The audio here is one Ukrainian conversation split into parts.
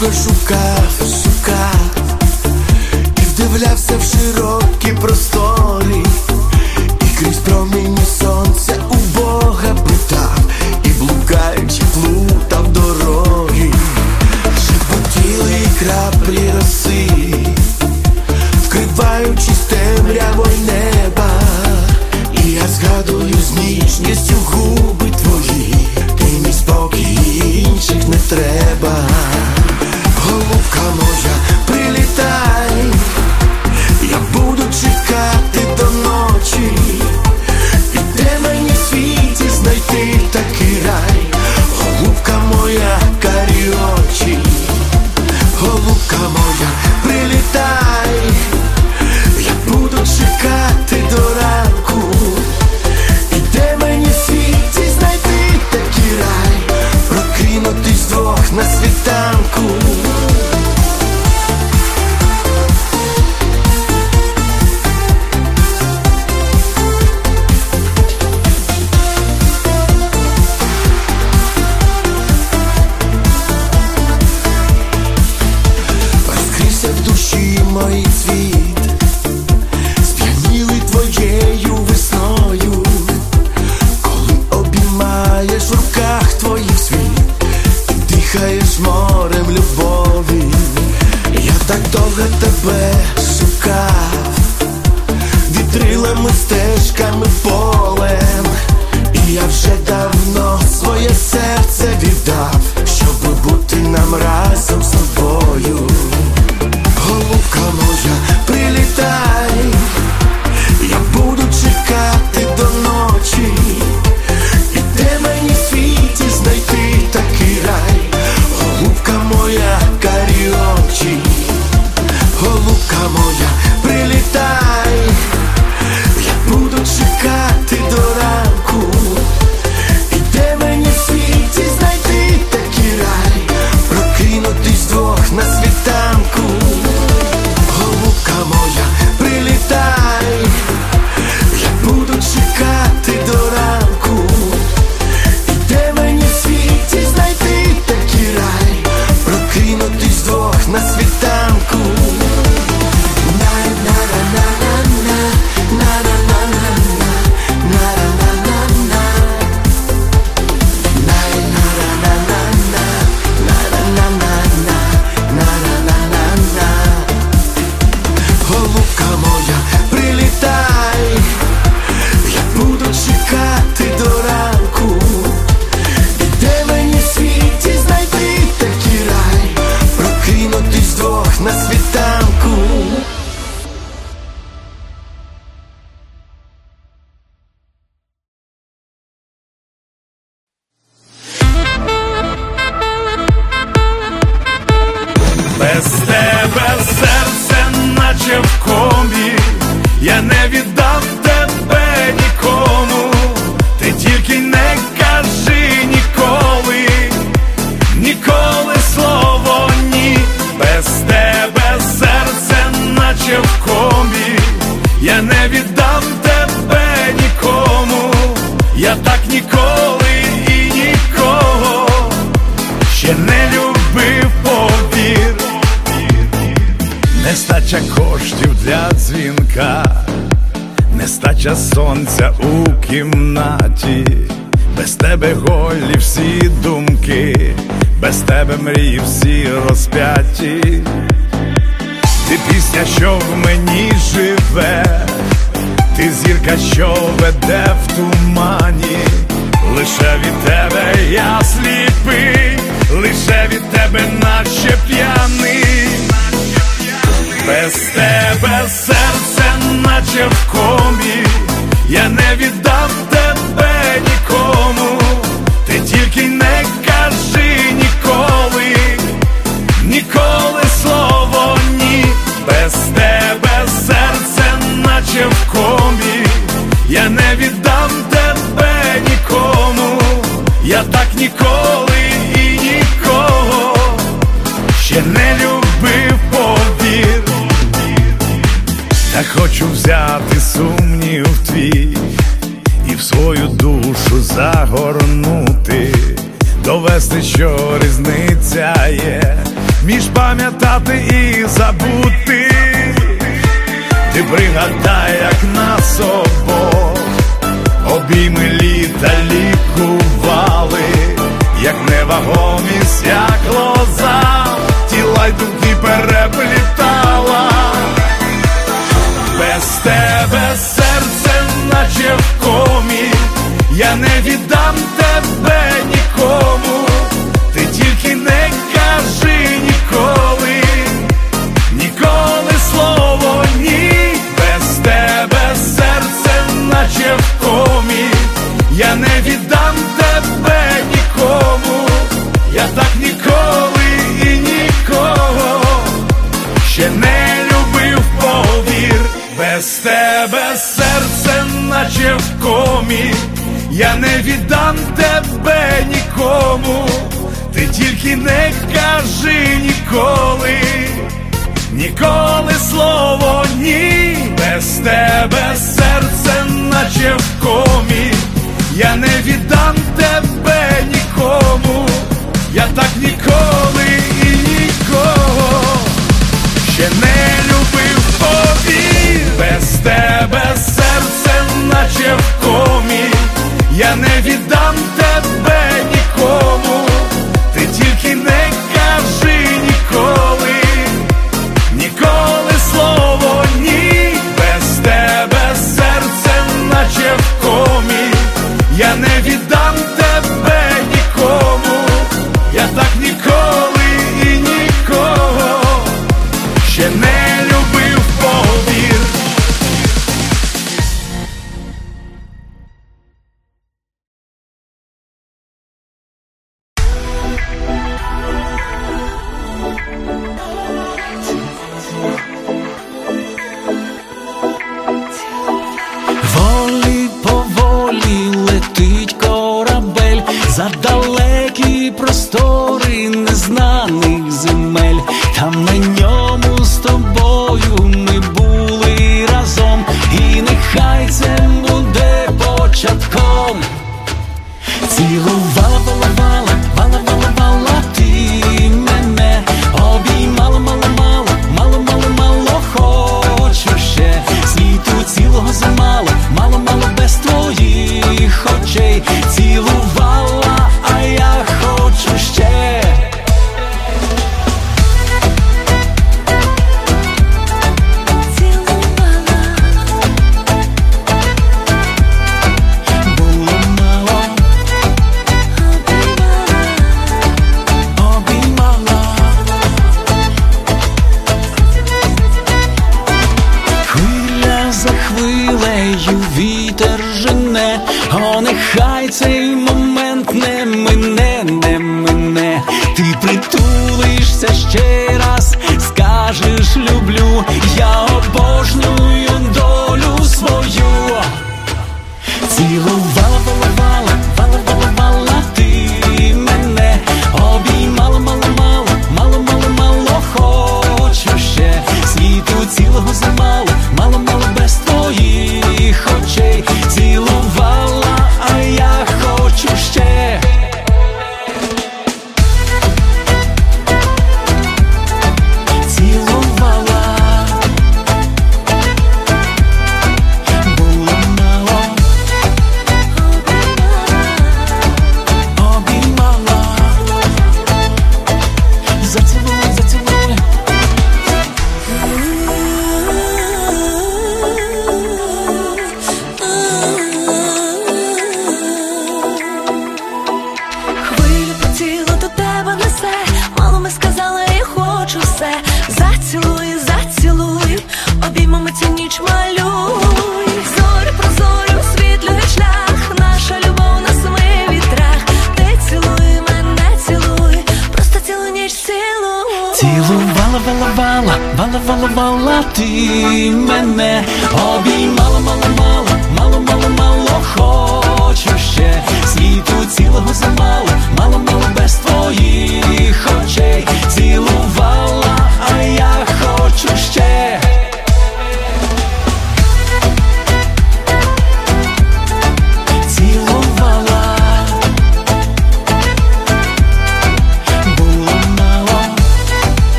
довго шукав, шукав, і вдивлявся в широкі простори. і крізь промі. розділяє між пам'ятати і забути, ти пригадай, як нас обох обійми літа лікували, як невагомість, як лоза, тіла й думки переплітала, без тебе серце, наче в комі, я не віддам. віддам тебе нікому, ти тільки не кажи ніколи, ніколи слово ні, без тебе серце, наче в комі, я не віддам тебе нікому, я так ніколи і нікого ще не любив. Тобі, без тебе серце, наче в комі я не віддам.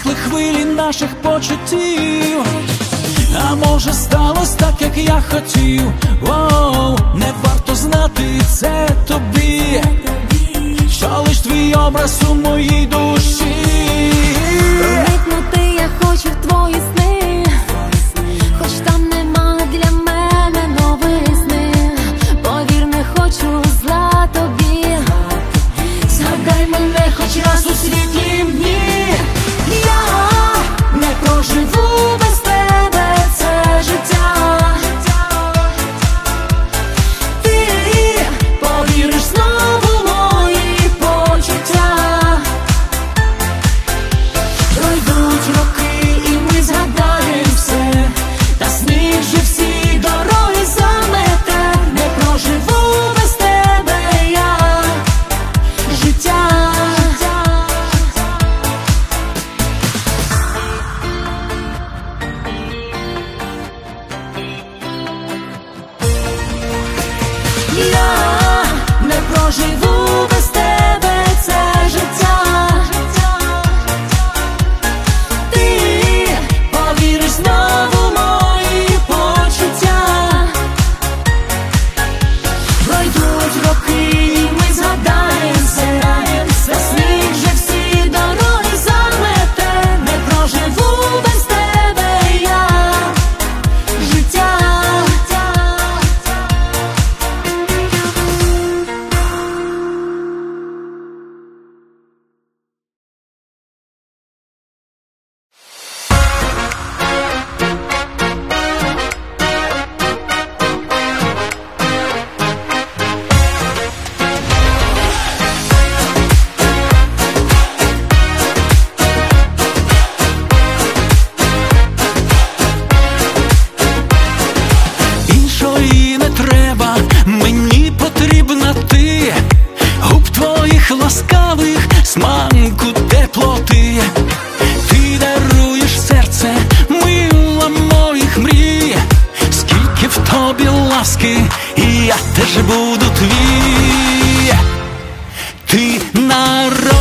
стихли хвилі наших почуттів, а може, сталося так, як я хотів, Оу, не варто знати це тобі, що лиш твій образ у моїй душі. Проникнути я хочу в твої сни. тобі ласки, і я теж буду твій, ти народ.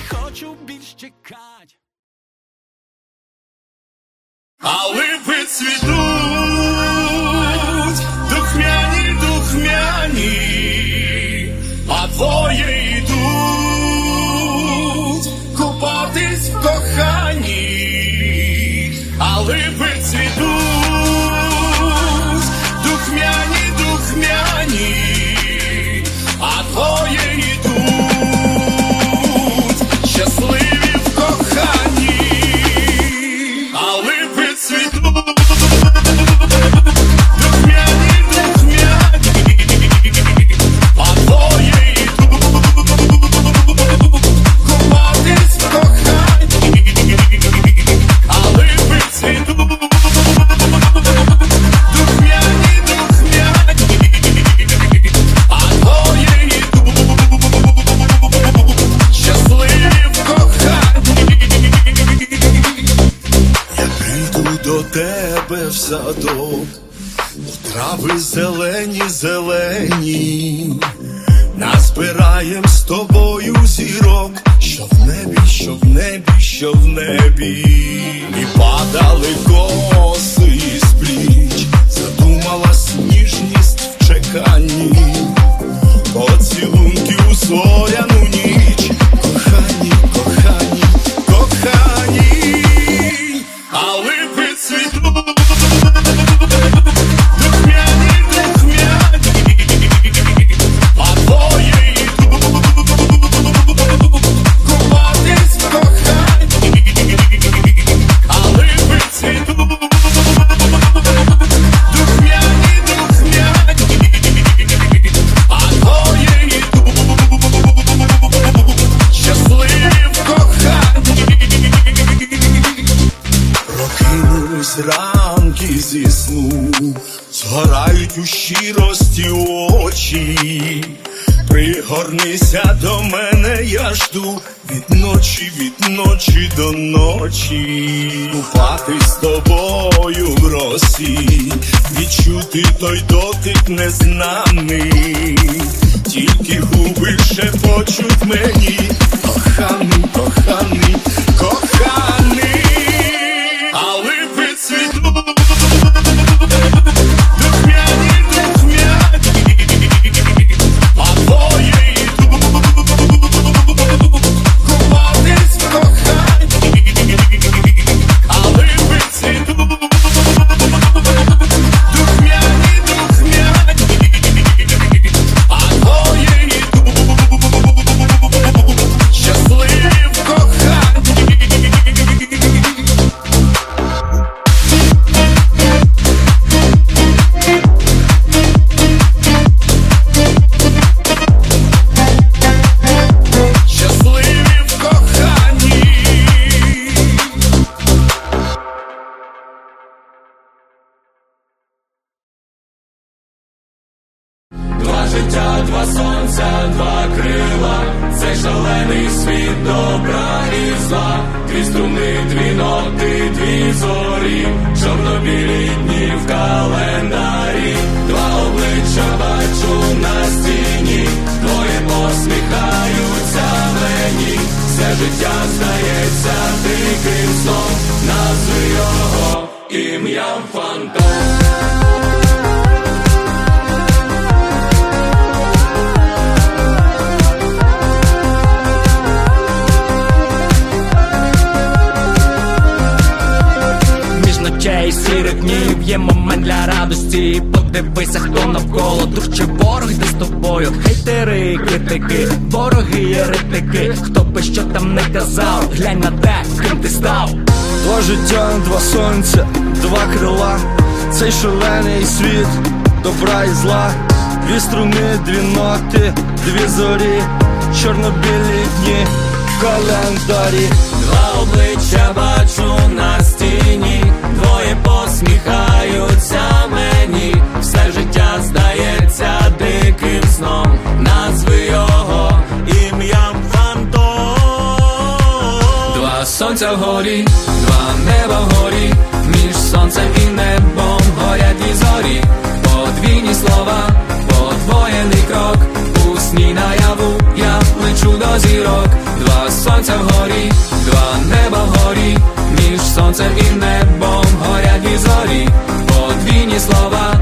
не хочу більш чекать. тебе в садок, у трави зелені, зелені, назбираєм з тобою зірок, що в небі, що в небі, що в небі, і падали коси з пліч, задумалась ніжність в чеканні, поцілунки у сон. ночі, купати з тобою в росі, відчути той дотик незнаний. неба горі, між сонцем і небом горять і зорі, подвійні слова.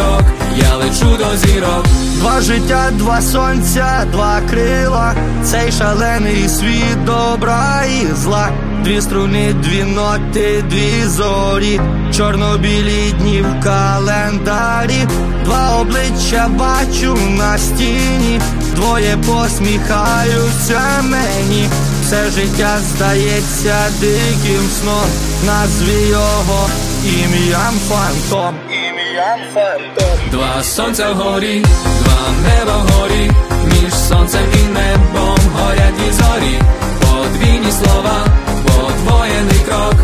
зірок, я лечу до зірок. Два життя, два сонця, два крила, цей шалений світ добра і зла, дві струни, дві ноти, дві зорі, чорно-білі дні в календарі, два обличчя бачу на стіні, двоє посміхаються мені. Все життя здається диким сном, назві його ім'ям фантом. Два сонця горі, два неба горі, між сонцем і небом горять і зорі, подвійні слова, подвоєний крок,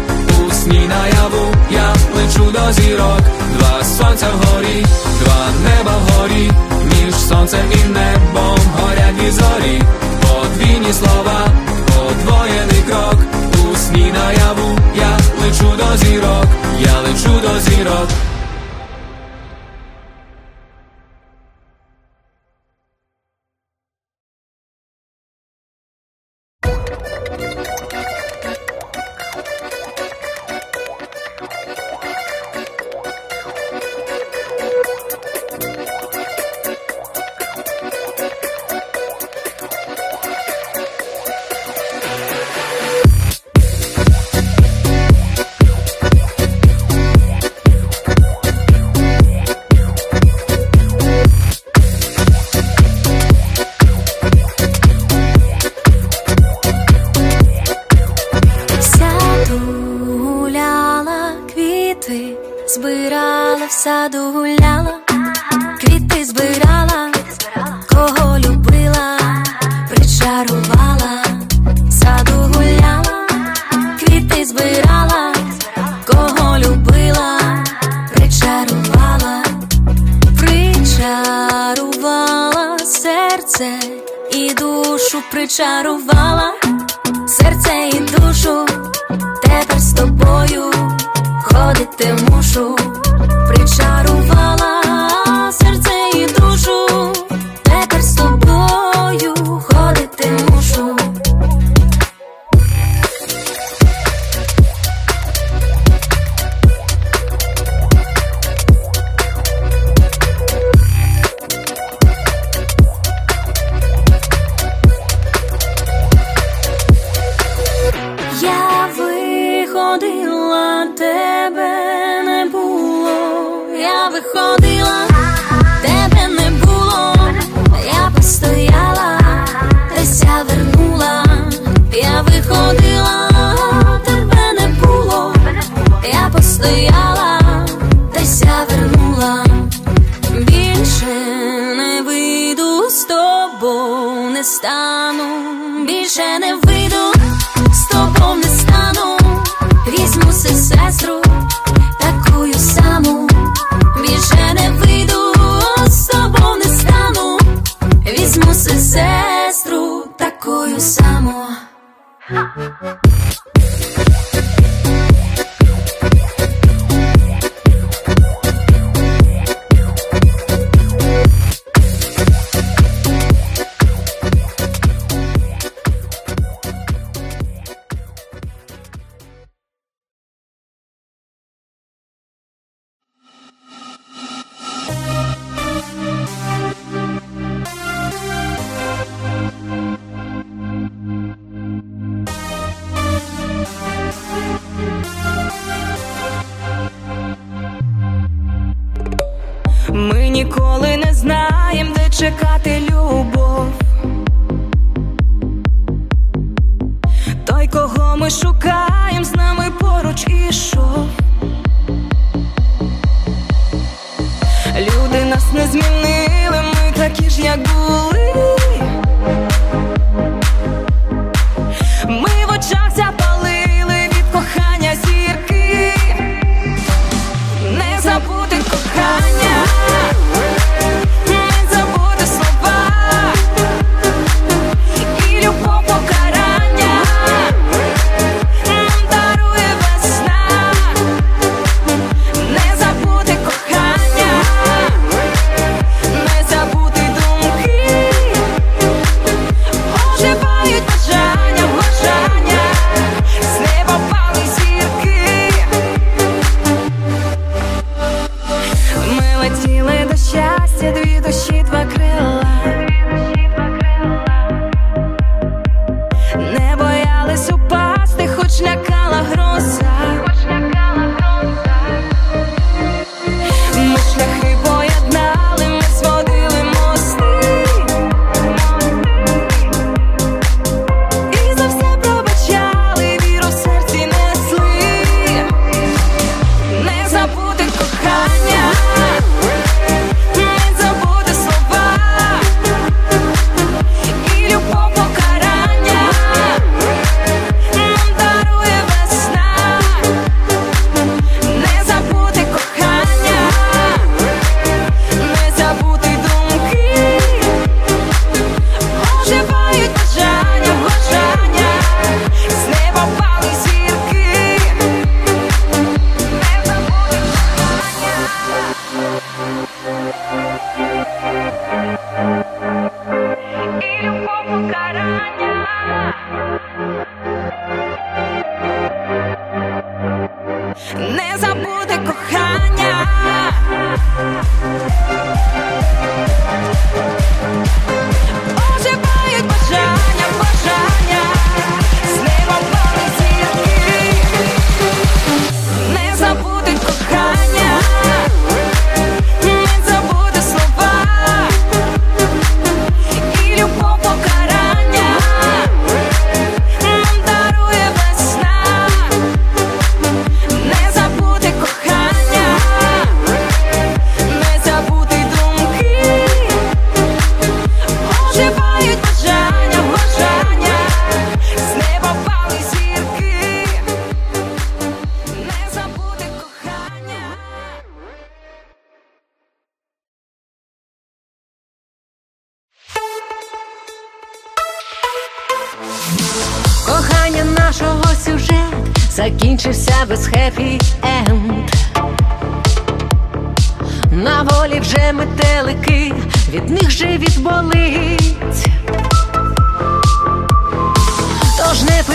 у сні наяву, я плечу до зірок, два сонця горі, два неба горі, між сонцем і небом горять і зорі, подвійні слова, подвоєний крок, у сні наяву, я лечу до зірок, я лечу до зірок.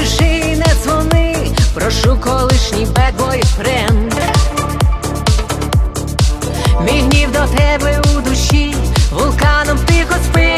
пиши, не дзвони, прошу колишній бедбойфренд Мій гнів до тебе у душі, вулканом тихо спи.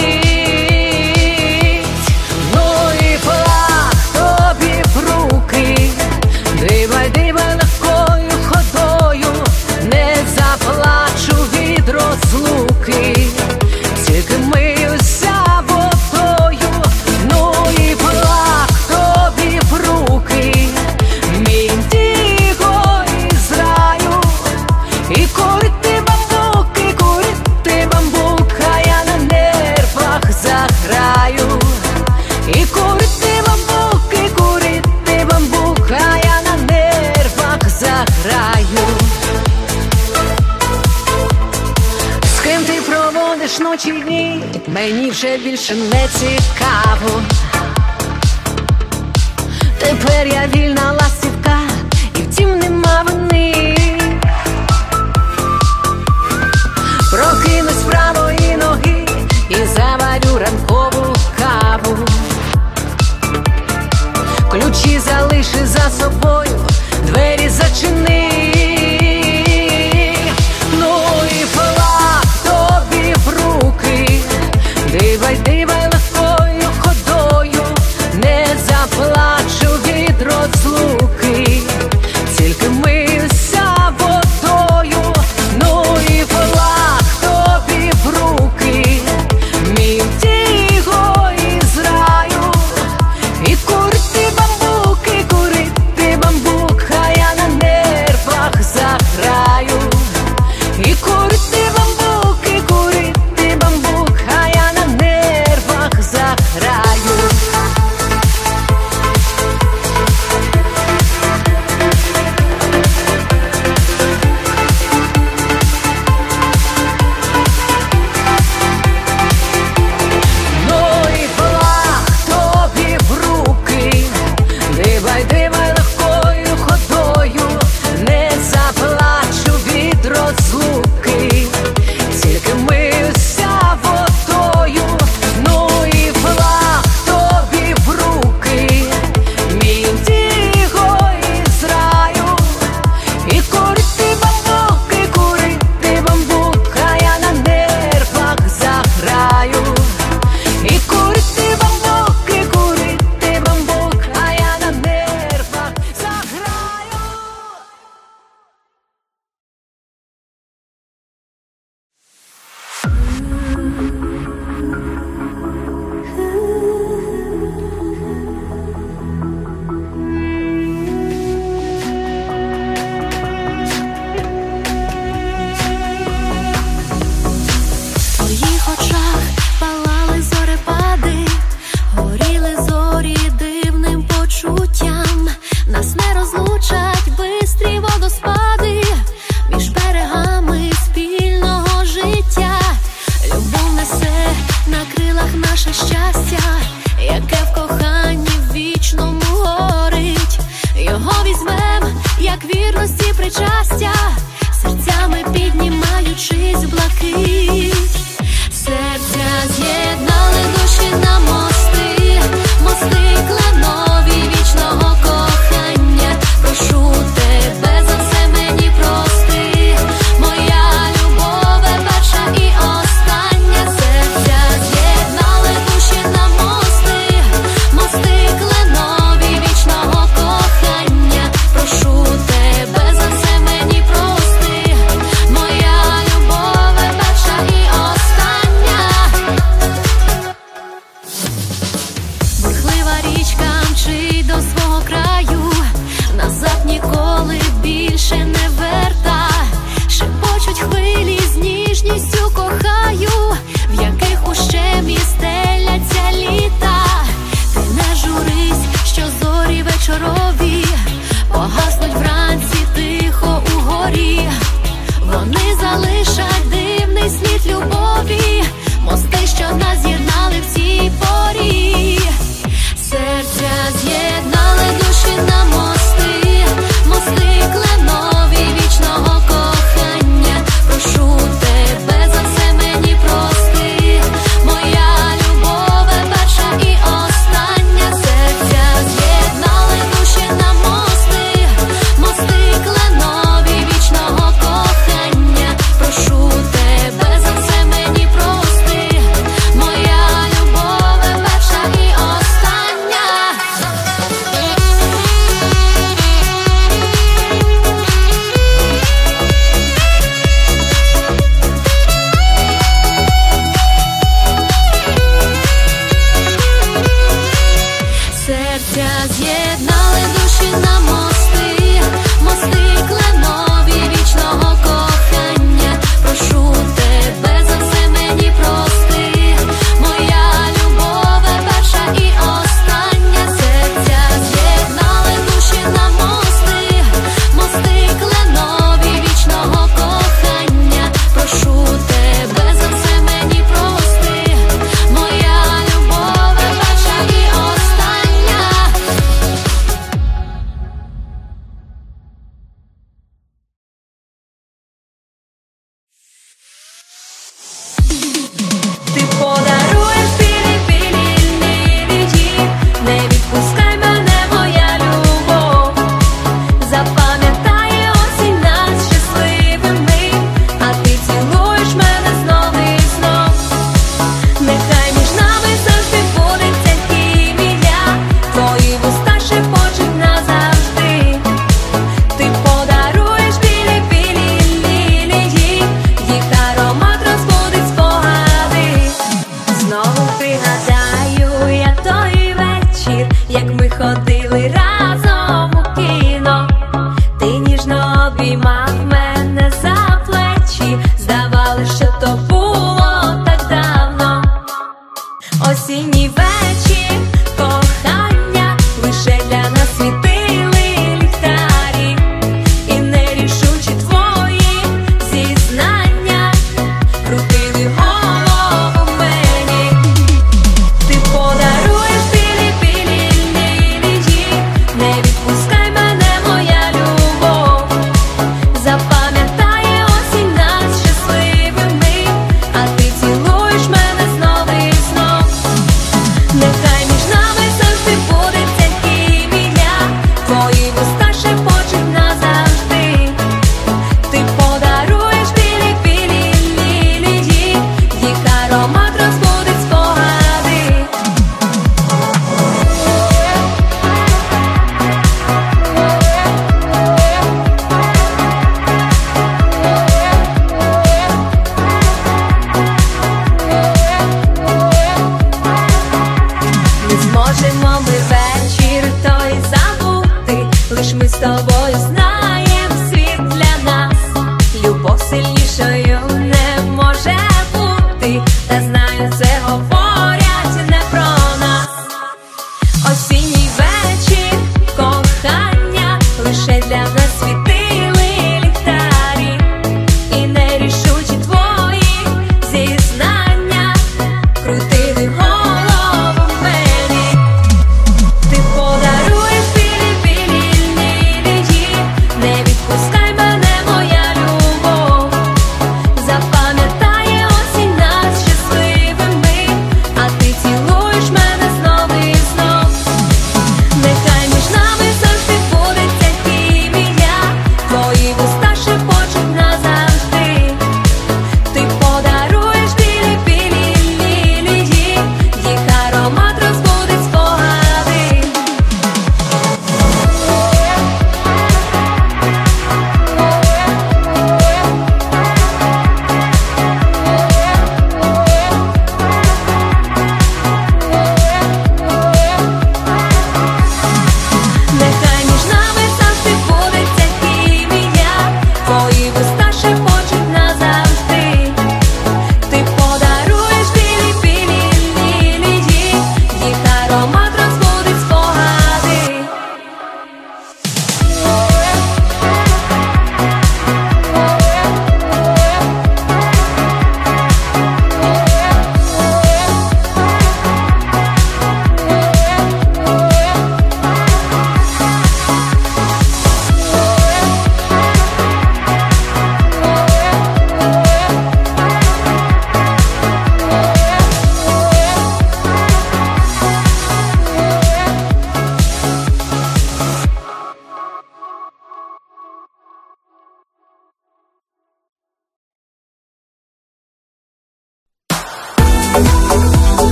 вже більше не цікаво. Тепер я вільна ластівка, і втім нема вини. Прокинусь правої ноги і заварю ранкову каву. Ключі залиши за собою, двері зачини.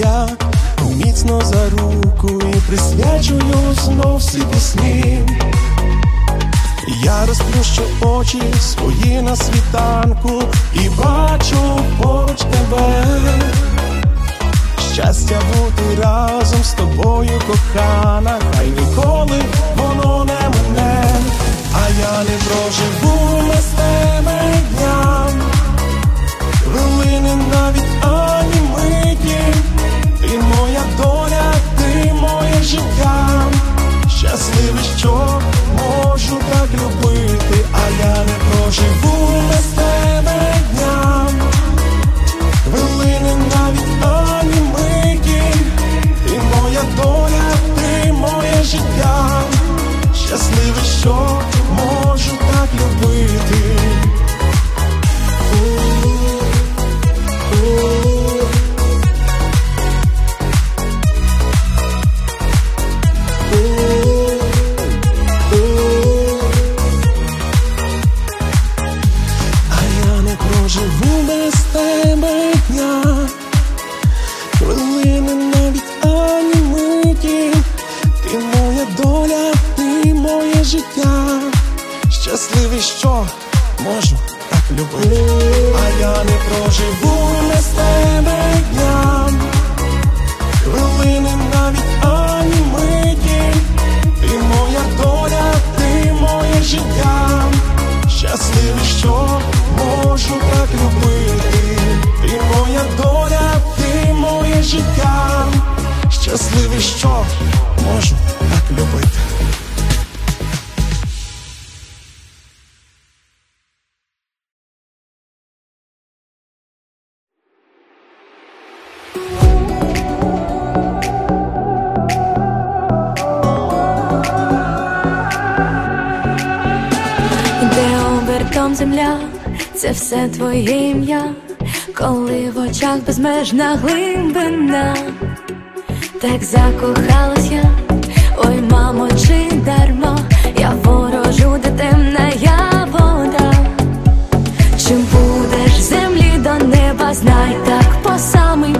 я міцно за руку і присвячую знов всі пісні. Я розплющу очі свої на світанку і бачу поруч тебе. Щастя бути разом з тобою, кохана, хай ніколи воно не мене, а я не проживу без тебе дня, хвилини навіть ані миті моя доля, ти моє життя, щасливий, що можу так любити, а я не проживу без тебе дня, хвилини навіть ані миті, ти моя доля, ти моє життя, щасливий, що. це твоє ім'я, коли в очах безмежна глибина, так закохалась я, ой, мамо, чи дарма, я ворожу, де темна я вода. Чим будеш землі до неба, знай так по самий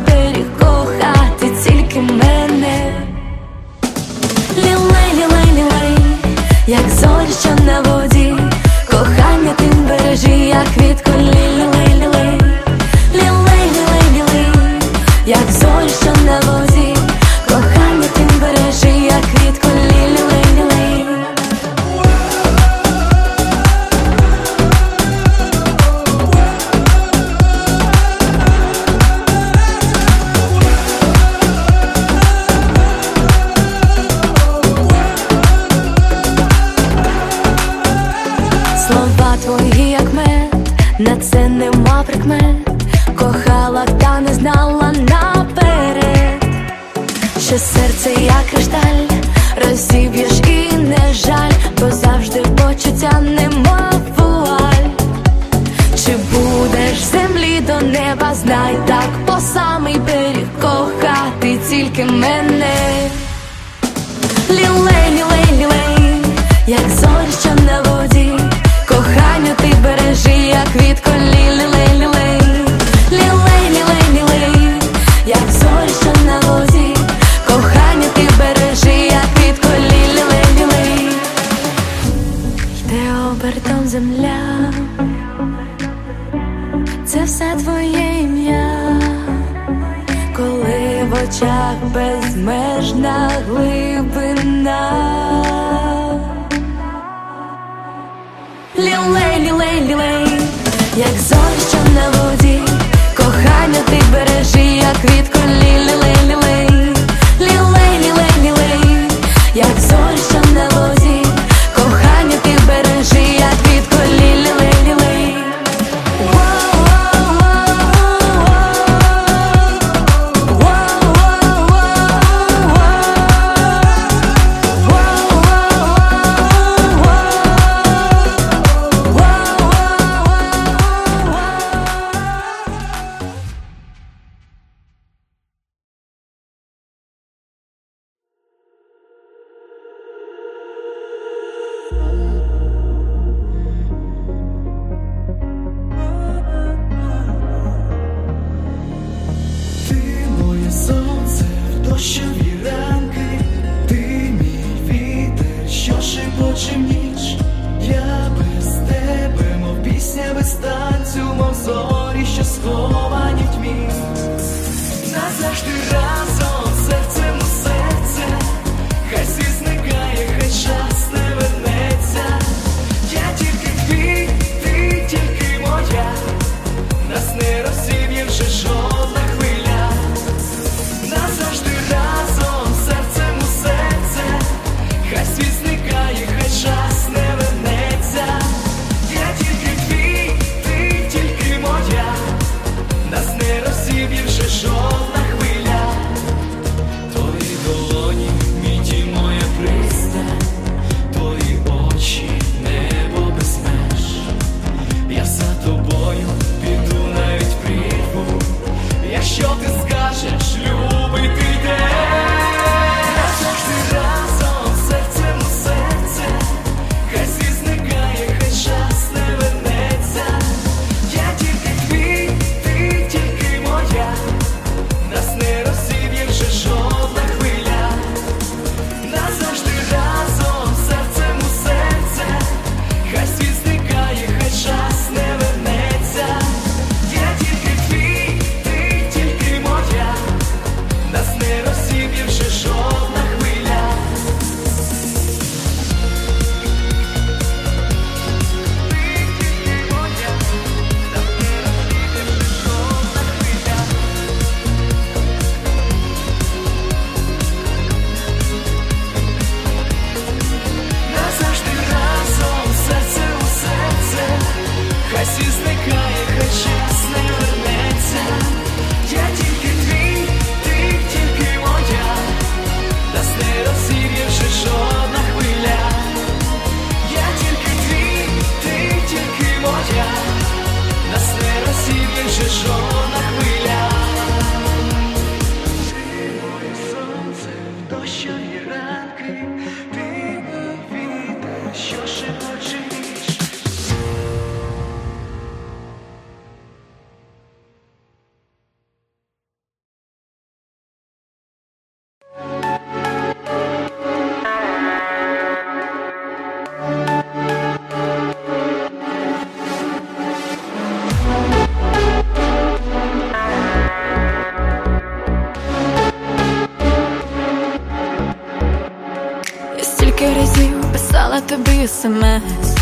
смс.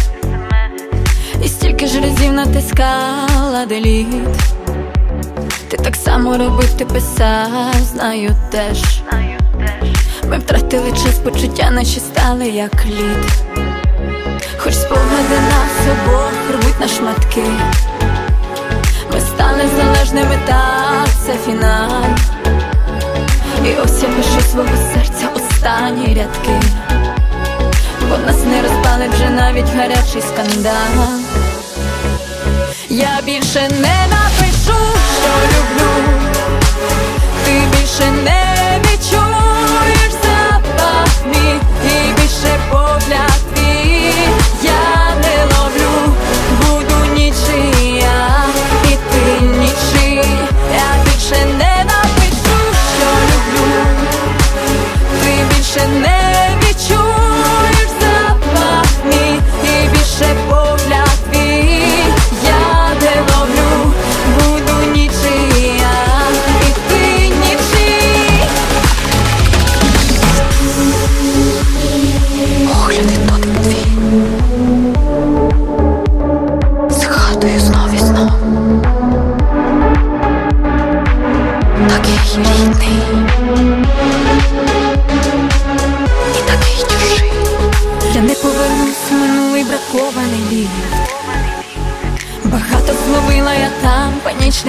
І стільки ж разів натискала деліт. Ти так само робив, ти писав, знаю теж. Ми втратили час, почуття наші стали як лід. Хоч спогади нас обох рвуть на шматки. Ми стали залежними, так, це фінал. І ось я пишу свого серця останні рядки Бо нас не розпалить вже навіть гарячий скандал. Я більше не напишу, що люблю. Ти більше не відчуєш запах мій І більше погляд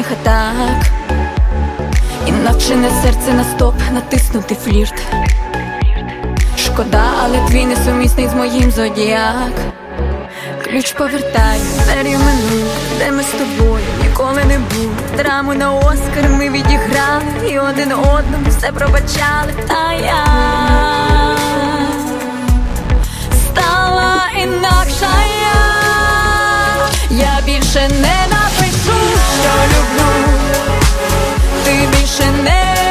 панічних атак. І навчене серце на стоп натиснути флірт. Шкода, але твій несумісний з моїм зодіак. Ключ повертай, двері в де ми з тобою ніколи не були. Драму на Оскар ми відіграли і один одному все пробачали. Та я стала інакша я. Я більше не напишу, що люблю. Ти більше не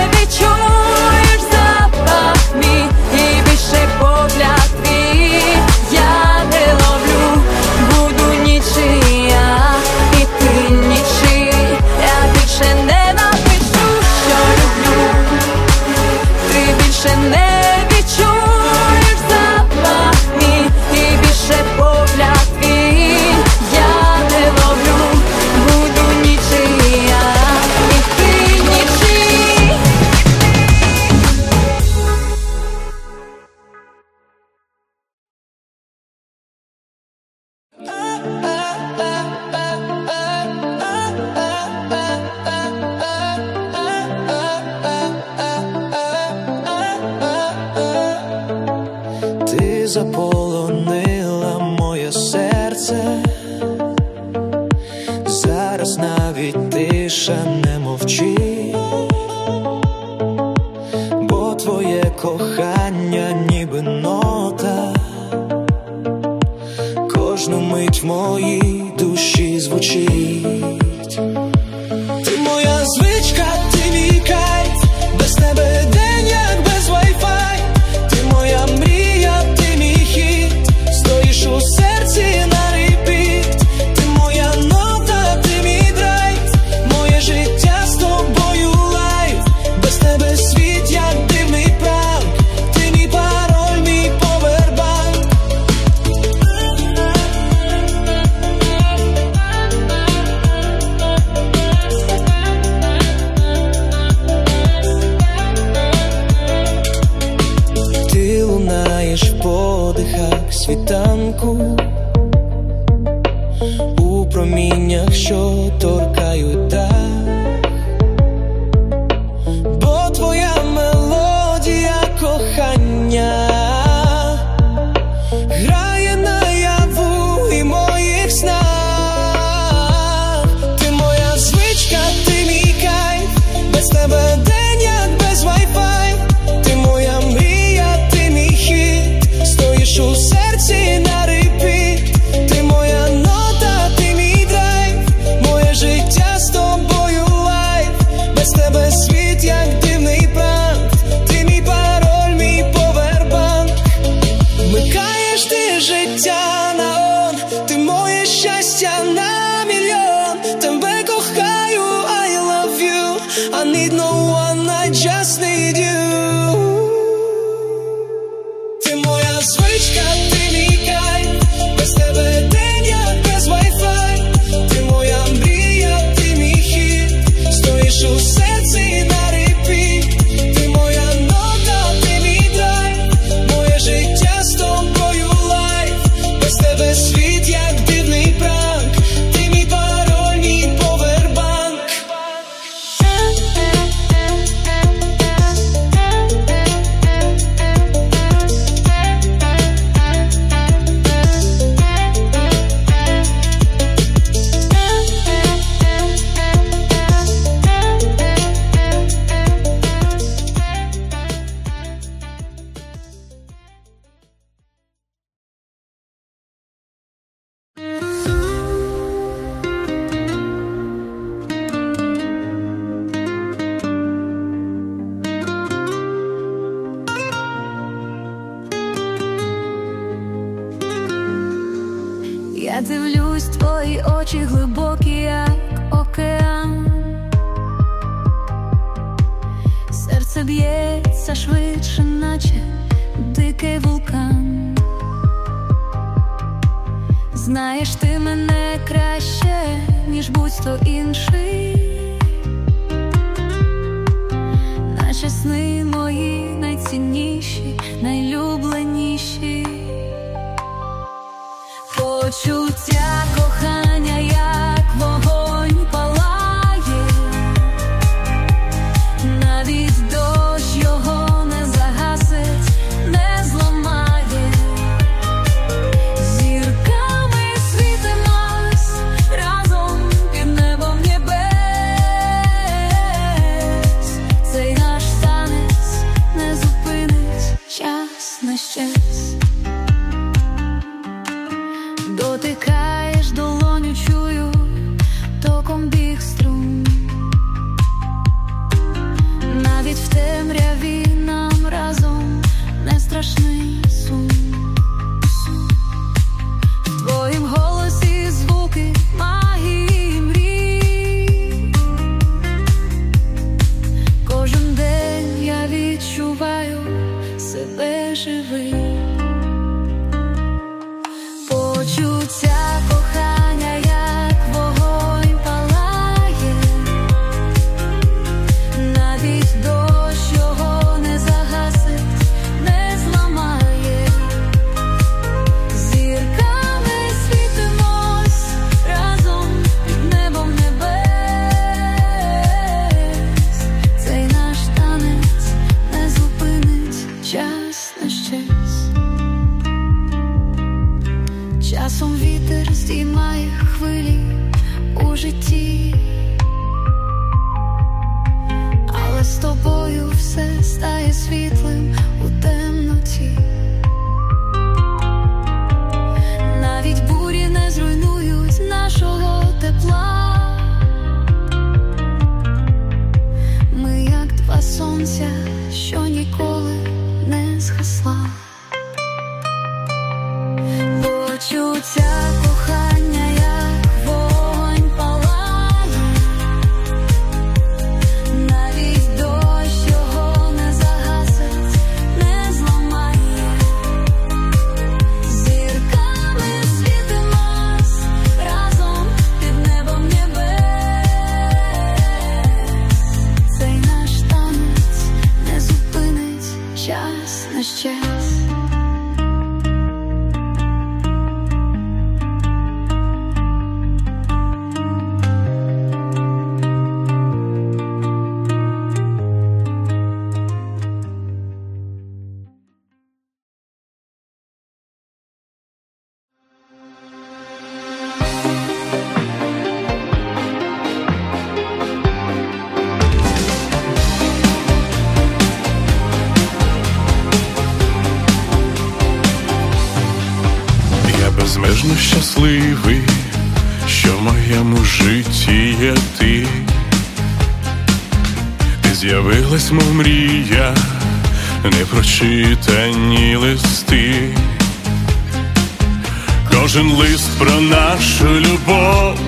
кожен лист про нашу любов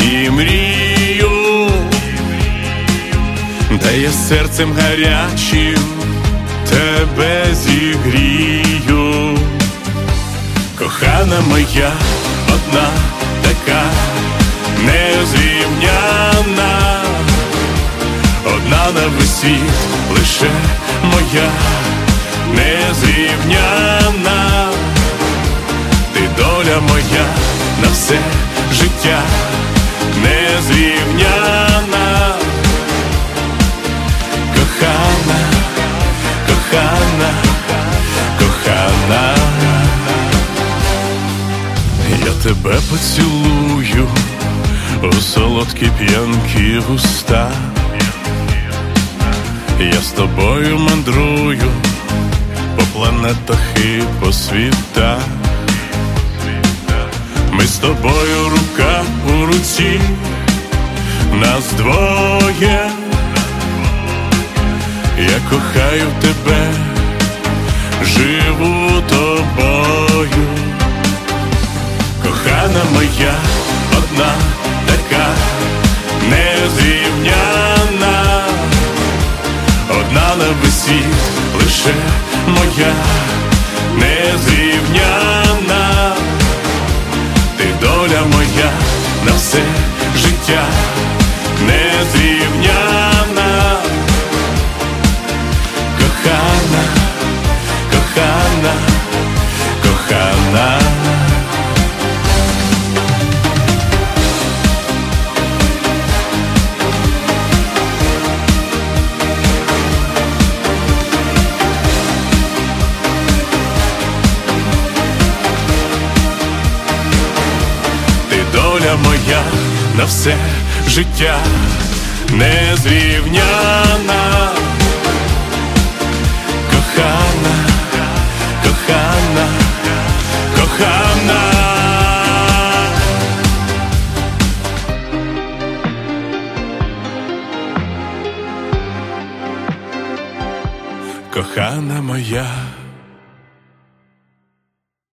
і мрію, дає серцем гарячим тебе зігрію, кохана моя одна така незрівняна, одна на весь світ лише моя незрівняна доля моя на все життя незрівняна, кохана, кохана, кохана, я тебе поцілую, у солодкі п'янки густа, я з тобою мандрую. По планетах і по світах. Ми з тобою рука у руці, нас двоє, я кохаю тебе, живу тобою, кохана моя одна така незрівняна, одна на весь лише моя незрівняна доля моя на все життя не незрівняна, все життя незрівняна, кохана, кохана, кохана. Кохана моя.